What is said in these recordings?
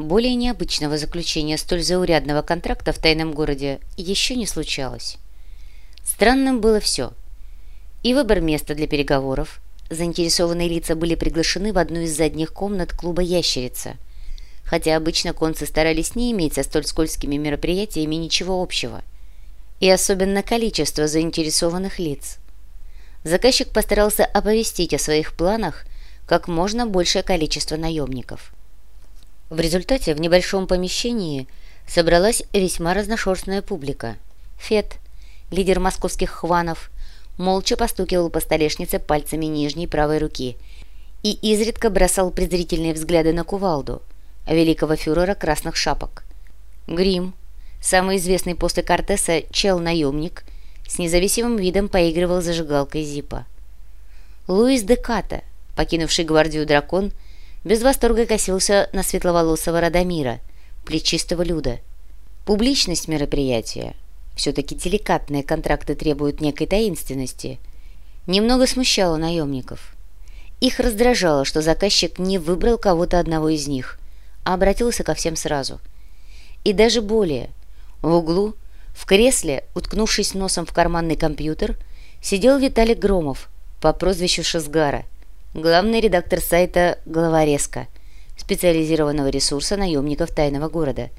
Более необычного заключения столь заурядного контракта в тайном городе еще не случалось. Странным было все. И выбор места для переговоров. Заинтересованные лица были приглашены в одну из задних комнат клуба «Ящерица», хотя обычно концы старались не иметь со столь скользкими мероприятиями ничего общего. И особенно количество заинтересованных лиц. Заказчик постарался оповестить о своих планах как можно большее количество наемников – в результате в небольшом помещении собралась весьма разношерстная публика. Фет, лидер московских хванов, молча постукивал по столешнице пальцами нижней правой руки и изредка бросал презрительные взгляды на кувалду, великого фюрера красных шапок. Грим, самый известный после Кортеса чел-наемник, с независимым видом поигрывал зажигалкой Зипа. Луис де Ката, покинувший гвардию дракон, без восторга косился на светловолосого Радомира, плечистого Люда. Публичность мероприятия, все-таки деликатные контракты требуют некой таинственности, немного смущала наемников. Их раздражало, что заказчик не выбрал кого-то одного из них, а обратился ко всем сразу. И даже более. В углу, в кресле, уткнувшись носом в карманный компьютер, сидел Виталий Громов по прозвищу Шазгара – главный редактор сайта «Головорезка», специализированного ресурса наемников тайного города.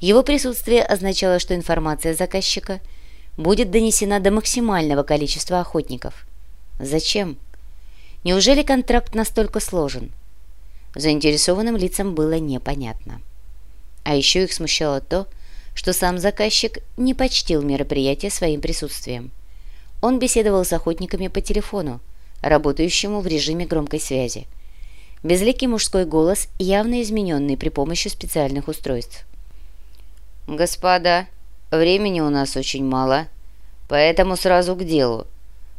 Его присутствие означало, что информация заказчика будет донесена до максимального количества охотников. Зачем? Неужели контракт настолько сложен? Заинтересованным лицам было непонятно. А еще их смущало то, что сам заказчик не почтил мероприятие своим присутствием. Он беседовал с охотниками по телефону, работающему в режиме громкой связи. Безликий мужской голос, явно измененный при помощи специальных устройств. «Господа, времени у нас очень мало, поэтому сразу к делу.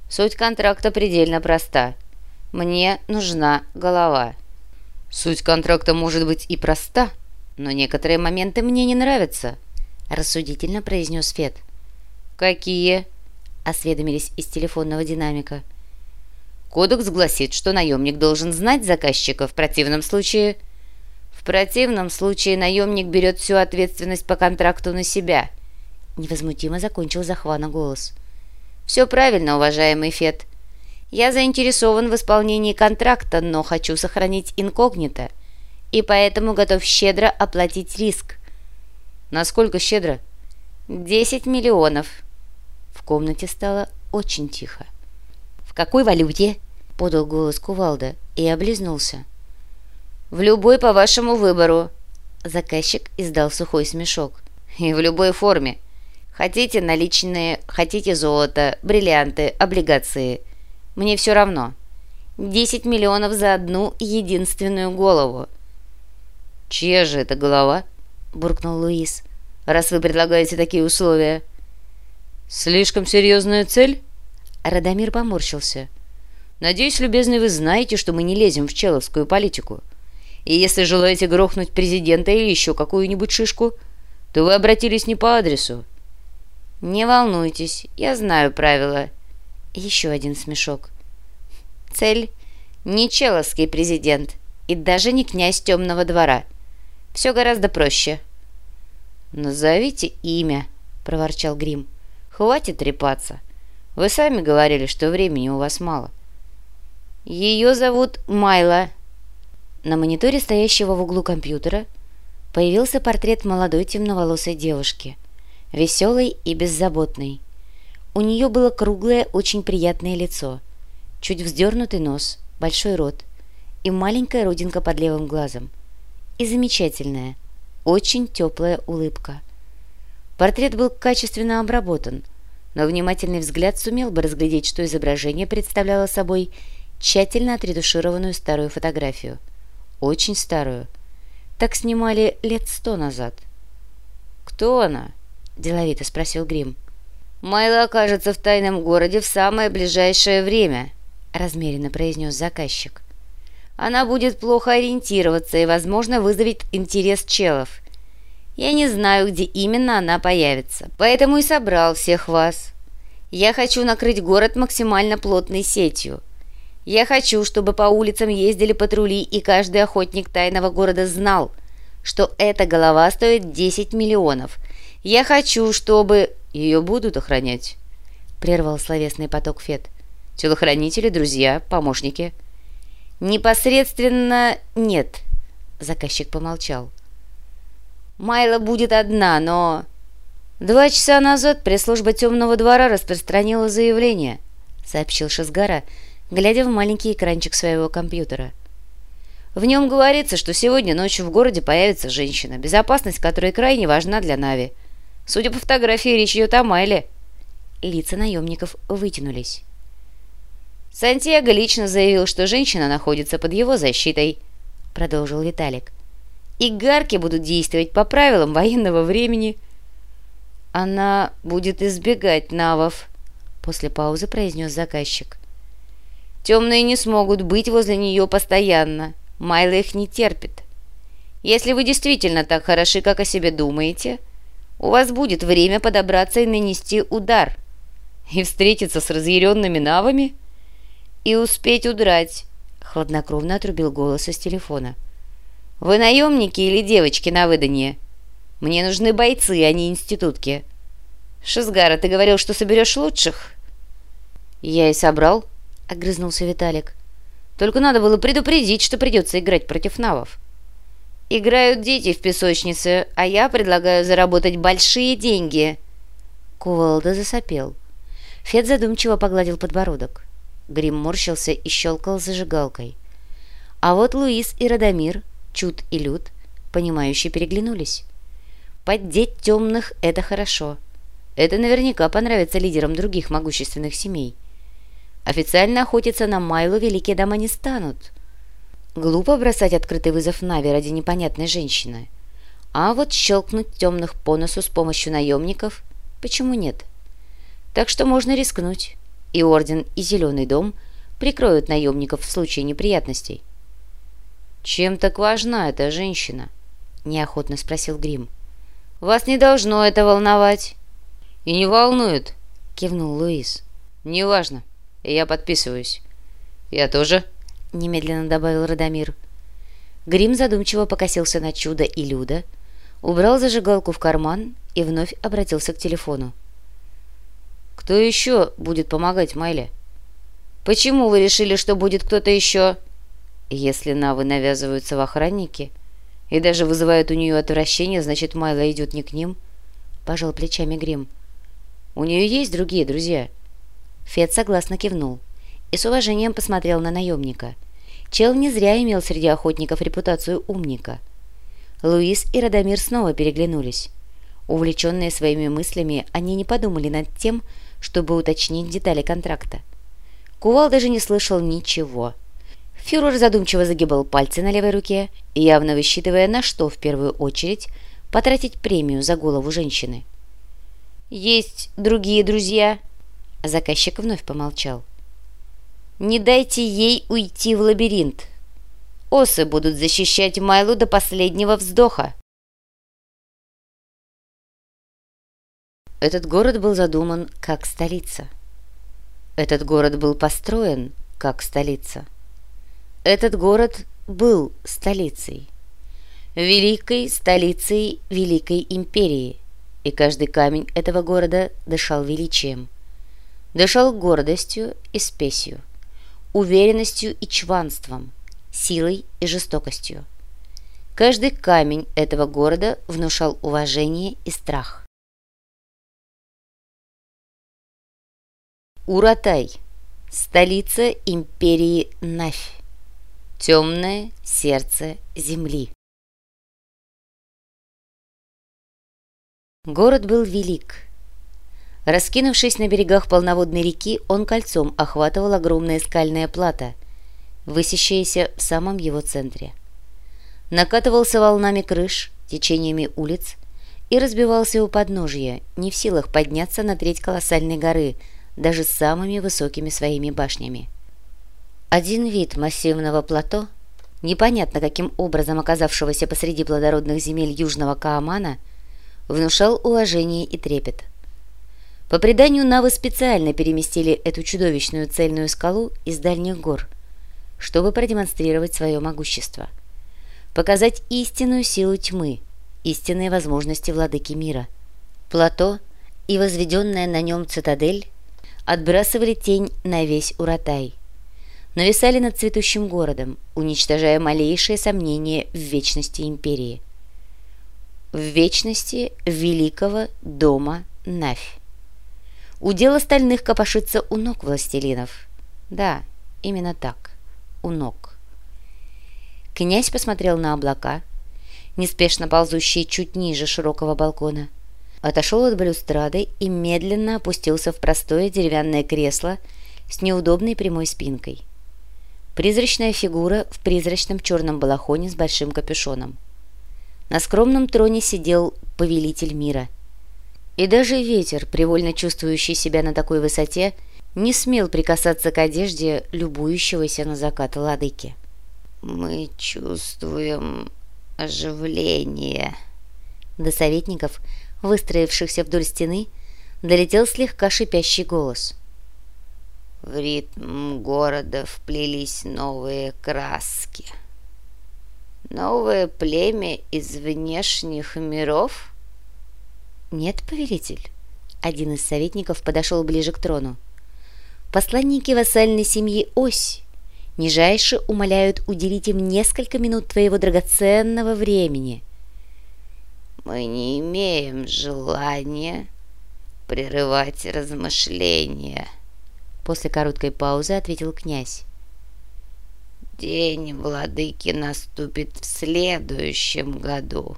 Суть контракта предельно проста. Мне нужна голова». «Суть контракта может быть и проста, но некоторые моменты мне не нравятся», — рассудительно произнес Фет. «Какие?» — осведомились из телефонного динамика. — Кодекс гласит, что наемник должен знать заказчика, в противном случае... В противном случае наемник берет всю ответственность по контракту на себя. Невозмутимо закончил Захвана голос. Все правильно, уважаемый Фет. Я заинтересован в исполнении контракта, но хочу сохранить инкогнито, и поэтому готов щедро оплатить риск. Насколько щедро? Десять миллионов. В комнате стало очень тихо какой валюте?» — подал голос Кувалда и облизнулся. «В любой по вашему выбору». Заказчик издал сухой смешок. «И в любой форме. Хотите наличные, хотите золото, бриллианты, облигации. Мне все равно. Десять миллионов за одну единственную голову». «Чья же это голова?» — буркнул Луис. «Раз вы предлагаете такие условия». «Слишком серьезная цель?» Радомир поморщился. «Надеюсь, любезный, вы знаете, что мы не лезем в человскую политику. И если желаете грохнуть президента или еще какую-нибудь шишку, то вы обратились не по адресу». «Не волнуйтесь, я знаю правила». Еще один смешок. «Цель — не человский президент и даже не князь темного двора. Все гораздо проще». «Назовите имя», — проворчал Грим. «Хватит трепаться». Вы сами говорили, что времени у вас мало. Ее зовут Майла. На мониторе, стоящего в углу компьютера, появился портрет молодой темноволосой девушки, веселой и беззаботной. У нее было круглое, очень приятное лицо, чуть вздернутый нос, большой рот и маленькая родинка под левым глазом. И замечательная, очень теплая улыбка. Портрет был качественно обработан – но внимательный взгляд сумел бы разглядеть, что изображение представляло собой тщательно отретушированную старую фотографию. Очень старую. Так снимали лет сто назад. «Кто она?» – деловито спросил Грим. «Майла окажется в тайном городе в самое ближайшее время», – размеренно произнес заказчик. «Она будет плохо ориентироваться и, возможно, вызовет интерес челов. Я не знаю, где именно она появится, поэтому и собрал всех вас. Я хочу накрыть город максимально плотной сетью. Я хочу, чтобы по улицам ездили патрули, и каждый охотник тайного города знал, что эта голова стоит 10 миллионов. Я хочу, чтобы... Ее будут охранять, прервал словесный поток Фет. Телохранители, друзья, помощники. Непосредственно нет, заказчик помолчал. Майла будет одна, но... Два часа назад пресс-служба темного двора распространила заявление, сообщил Шизгара, глядя в маленький экранчик своего компьютера. В нем говорится, что сегодня ночью в городе появится женщина, безопасность которой крайне важна для Нави. Судя по фотографии, речь идет о Майле. Лица наемников вытянулись. Сантьяго лично заявил, что женщина находится под его защитой, продолжил Виталик. И гарки будут действовать по правилам военного времени. Она будет избегать навов, после паузы произнес заказчик. Темные не смогут быть возле нее постоянно. Майла их не терпит. Если вы действительно так хороши, как о себе думаете, у вас будет время подобраться и нанести удар. И встретиться с разъяренными навами? И успеть удрать, хладнокровно отрубил голос из телефона. Вы наемники или девочки на выданье? Мне нужны бойцы, а не институтки. Шизгара, ты говорил, что соберешь лучших? Я и собрал, огрызнулся Виталик. Только надо было предупредить, что придется играть против навов. Играют дети в песочнице, а я предлагаю заработать большие деньги. Кувалда засопел. Фед задумчиво погладил подбородок. Грим морщился и щелкал зажигалкой. А вот Луис и Радомир, Чуд и Люд, понимающие, переглянулись. Поддеть темных — это хорошо. Это наверняка понравится лидерам других могущественных семей. Официально охотиться на Майлу великие дома не станут. Глупо бросать открытый вызов Нави ради непонятной женщины. А вот щелкнуть темных по носу с помощью наемников – почему нет? Так что можно рискнуть. И Орден, и Зеленый дом прикроют наемников в случае неприятностей. «Чем так важна эта женщина?» – неохотно спросил Грим. «Вас не должно это волновать». «И не волнует», – кивнул Луис. «Неважно. Я подписываюсь. Я тоже, немедленно добавил Радомир. Грим задумчиво покосился на чудо и Люда, убрал зажигалку в карман и вновь обратился к телефону. «Кто еще будет помогать Майле?» «Почему вы решили, что будет кто-то еще?» «Если навы навязываются в охраннике и даже вызывают у нее отвращение, значит, Майла идет не к ним?» Пожал плечами Грим. «У нее есть другие друзья?» Фед согласно кивнул и с уважением посмотрел на наемника. Чел не зря имел среди охотников репутацию умника. Луис и Радомир снова переглянулись. Увлеченные своими мыслями, они не подумали над тем, чтобы уточнить детали контракта. Кувал даже не слышал ничего. Фюрер задумчиво загибал пальцы на левой руке, явно высчитывая, на что в первую очередь потратить премию за голову женщины. «Есть другие друзья?» Заказчик вновь помолчал. «Не дайте ей уйти в лабиринт. Осы будут защищать Майлу до последнего вздоха». Этот город был задуман как столица. Этот город был построен как столица. Этот город был столицей. Великой столицей Великой Империи, и каждый камень этого города дышал величием – дышал гордостью и спесью, уверенностью и чванством, силой и жестокостью. Каждый камень этого города внушал уважение и страх. Уратай, столица империи Нафь, темное сердце земли. Город был велик, Раскинувшись на берегах полноводной реки, он кольцом охватывал огромное скальное плато, высящееся в самом его центре. Накатывался волнами крыш, течениями улиц и разбивался у подножья, не в силах подняться на треть колоссальной горы, даже с самыми высокими своими башнями. Один вид массивного плато, непонятно каким образом оказавшегося посреди плодородных земель Южного Каамана, внушал уважение и трепет. По преданию, Навы специально переместили эту чудовищную цельную скалу из дальних гор, чтобы продемонстрировать свое могущество. показать истинную силу тьмы, истинные возможности владыки мира. Плато и возведенная на нем цитадель отбрасывали тень на весь Уратай, нависали над цветущим городом, уничтожая малейшие сомнения в вечности империи. В вечности великого дома Навь. Удел остальных копошится у ног властелинов. Да, именно так, у ног. Князь посмотрел на облака, неспешно ползущие чуть ниже широкого балкона, отошел от балюстрады и медленно опустился в простое деревянное кресло с неудобной прямой спинкой. Призрачная фигура в призрачном черном балахоне с большим капюшоном. На скромном троне сидел повелитель мира – и даже ветер, привольно чувствующий себя на такой высоте, не смел прикасаться к одежде любующегося на закат ладыки. «Мы чувствуем оживление». До советников, выстроившихся вдоль стены, долетел слегка шипящий голос. В ритм города вплелись новые краски. Новое племя из внешних миров — «Нет, повелитель». Один из советников подошел ближе к трону. «Посланники вассальной семьи Ось нижайше умоляют уделить им несколько минут твоего драгоценного времени». «Мы не имеем желания прерывать размышления», — после короткой паузы ответил князь. «День владыки наступит в следующем году».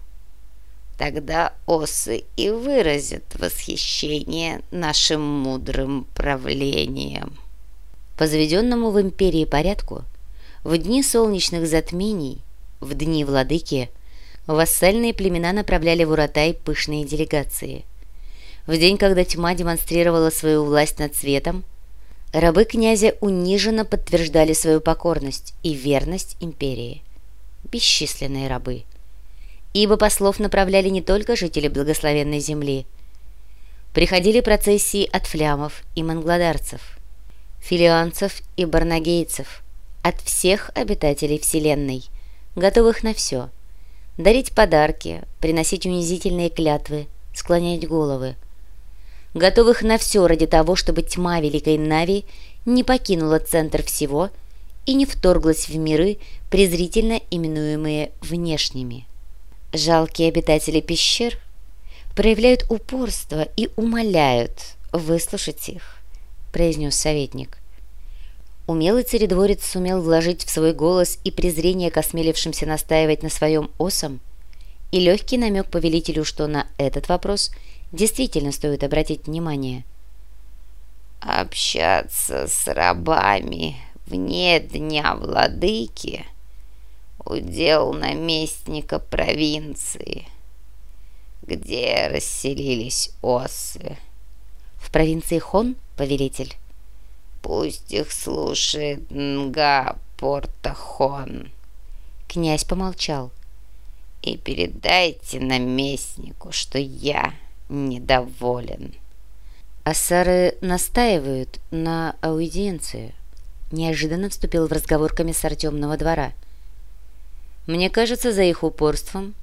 Тогда осы и выразят восхищение нашим мудрым правлением. По заведенному в империи порядку, в дни солнечных затмений, в дни владыки, вассальные племена направляли в Уратай пышные делегации. В день, когда тьма демонстрировала свою власть над светом, рабы князя униженно подтверждали свою покорность и верность империи. Бесчисленные рабы – ибо послов направляли не только жители благословенной земли. Приходили процессии от флямов и мангладарцев, филианцев и барнагейцев, от всех обитателей Вселенной, готовых на все. Дарить подарки, приносить унизительные клятвы, склонять головы. Готовых на все ради того, чтобы тьма Великой Нави не покинула центр всего и не вторглась в миры, презрительно именуемые внешними. Жалкие обитатели пещер проявляют упорство и умоляют выслушать их, произнес советник. Умелый царедворец сумел вложить в свой голос и презрение к осмелившимся настаивать на своем осом, и легкий намек повелителю, что на этот вопрос действительно стоит обратить внимание. «Общаться с рабами вне дня владыки — удел наместника провинции, где расселились осы. В провинции Хон, повелитель? Пусть их слушает Нга Порта-Хон. Князь помолчал. И передайте наместнику, что я недоволен. Ассары настаивают на аудиенции. Неожиданно вступил в разговор комиссар темного двора – мне кажется, за их упорством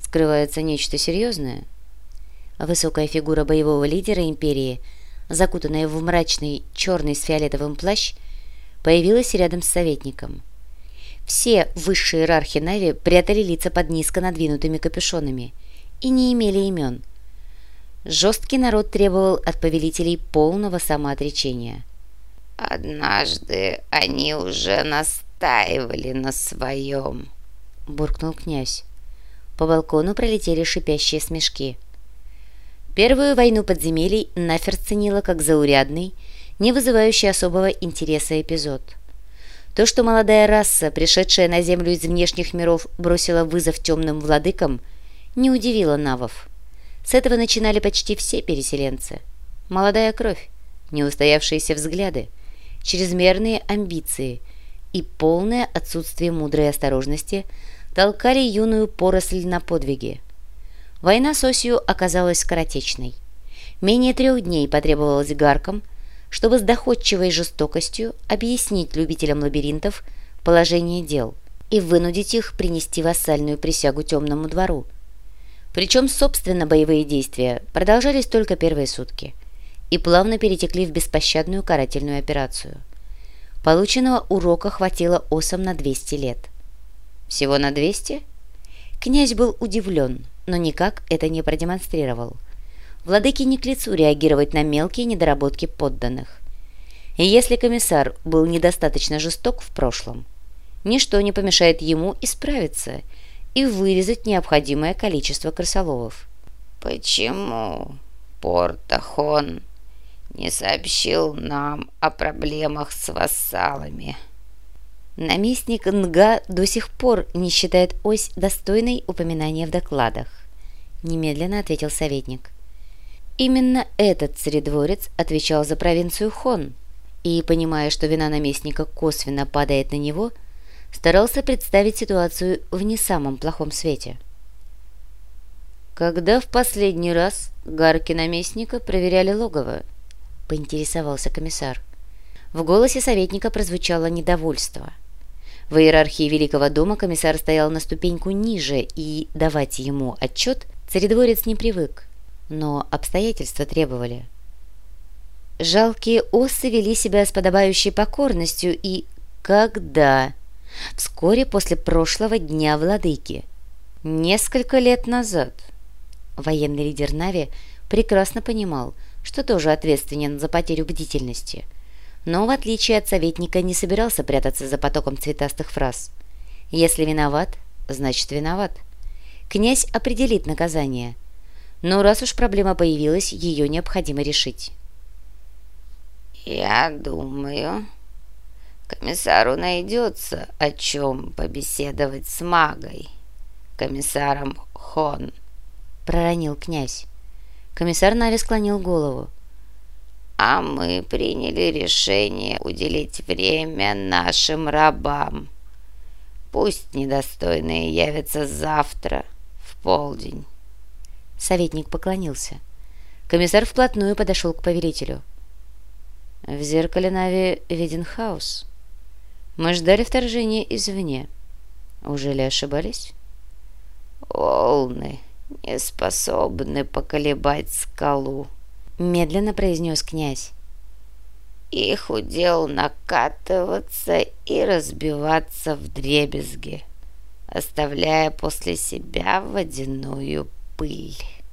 скрывается нечто серьезное. Высокая фигура боевого лидера империи, закутанная в мрачный черный с фиолетовым плащ, появилась рядом с советником. Все высшие иерархи Нави прятали лица под низко надвинутыми капюшонами и не имели имен. Жесткий народ требовал от повелителей полного самоотречения. «Однажды они уже настаивали на своем», — буркнул князь. По балкону пролетели шипящие смешки. Первую войну подземелий Нафер ценила как заурядный, не вызывающий особого интереса эпизод. То, что молодая раса, пришедшая на Землю из внешних миров, бросила вызов темным владыкам, не удивило навов. С этого начинали почти все переселенцы. Молодая кровь, неустоявшиеся взгляды, чрезмерные амбиции и полное отсутствие мудрой осторожности – толкали юную поросль на подвиги. Война с осью оказалась скоротечной. Менее трех дней потребовалось гаркам, чтобы с доходчивой жестокостью объяснить любителям лабиринтов положение дел. и вынудить их принести вассальную присягу темному двору. Причем, собственно, боевые действия продолжались только первые сутки и плавно перетекли в беспощадную карательную операцию. Полученного урока хватило осам на 200 лет. Всего на 200? Князь был удивлен, но никак это не продемонстрировал. Владыке не к лицу реагировать на мелкие недоработки подданных. И если комиссар был недостаточно жесток в прошлом, ничто не помешает ему исправиться и вырезать необходимое количество крысоловов. «Почему Портахон не сообщил нам о проблемах с вассалами?» Наместник Нга до сих пор не считает ось достойной упоминания в докладах, немедленно ответил советник. Именно этот царедворец отвечал за провинцию Хон, и, понимая, что вина наместника косвенно падает на него, старался представить ситуацию в не самом плохом свете. «Когда в последний раз гарки наместника проверяли логово?» — поинтересовался комиссар. В голосе советника прозвучало недовольство — в иерархии Великого дома комиссар стоял на ступеньку ниже, и давать ему отчет царедворец не привык, но обстоятельства требовали. Жалкие осы вели себя с подобающей покорностью и... Когда? Вскоре после прошлого дня владыки. Несколько лет назад. Военный лидер Нави прекрасно понимал, что тоже ответственен за потерю бдительности – но, в отличие от советника, не собирался прятаться за потоком цветастых фраз. Если виноват, значит виноват. Князь определит наказание. Но раз уж проблема появилась, ее необходимо решить. «Я думаю, комиссару найдется о чем побеседовать с магой, комиссаром Хон», — проронил князь. Комиссар Нави склонил голову а мы приняли решение уделить время нашим рабам. Пусть недостойные явятся завтра в полдень. Советник поклонился. Комиссар вплотную подошел к повелителю. В зеркале Нави виден хаос. Мы ждали вторжения извне. Уже ли ошибались? Волны не способны поколебать скалу. — медленно произнес князь. Их удел накатываться и разбиваться в дребезги, оставляя после себя водяную пыль.